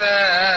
حتى